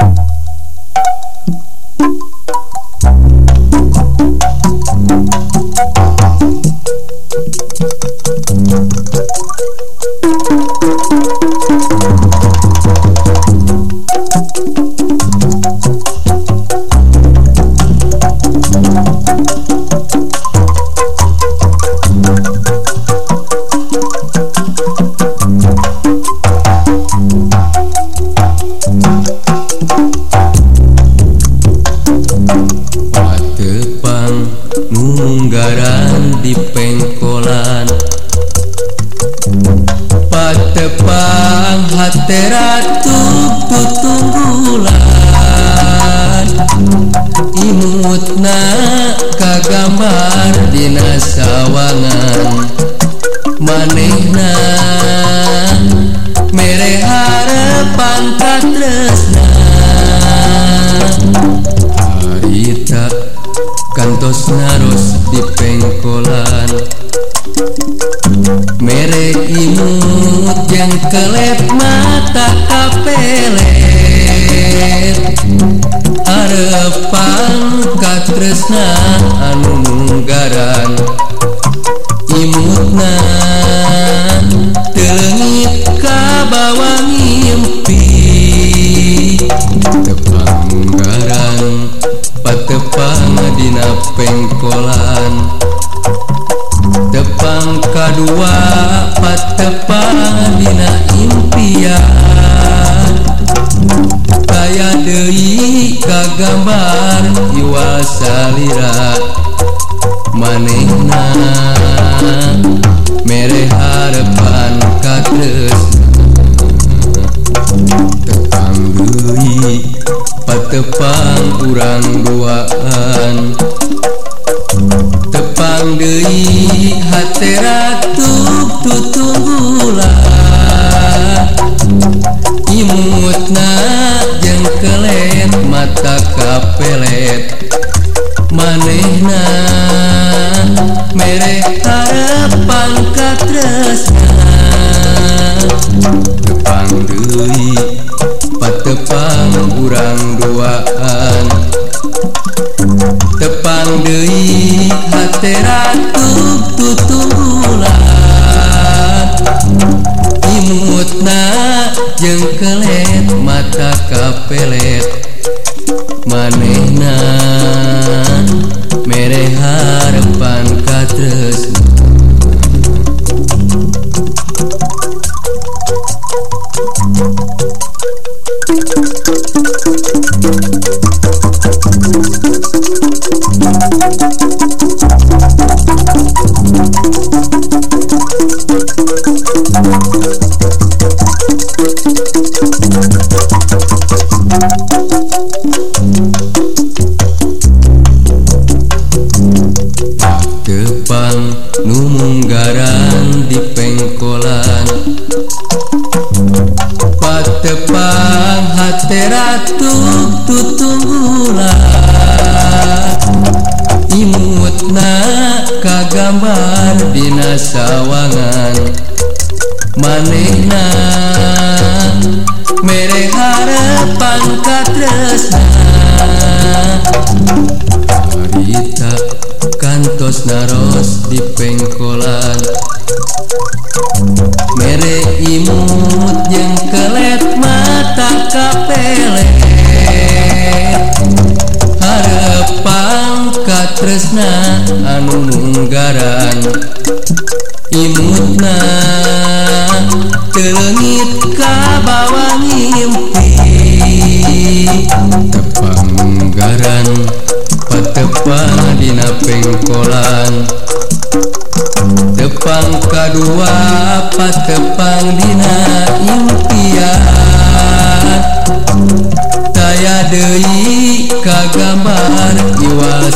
you Ratu tutunggulan imutna kagambar dina sawangan manehna mere harapan katresna harita kantos naros di pengkolan. Mere imut yang kelep mata kapelet Arepan katresna anu munggaran. Dehi kagambar Iwa salira. Manehna mere harapan ka tepang deui patepang urang duaan tepang deui hate ratu tutunggu. mata kapelet. Manehna Dimo katresna anu munggaran. Imutna telengit kabawa ngimpi. Tepang munggaran patepang dina pengkolan. Tepang kadua patepang dina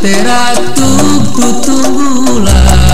tera tu tu bulan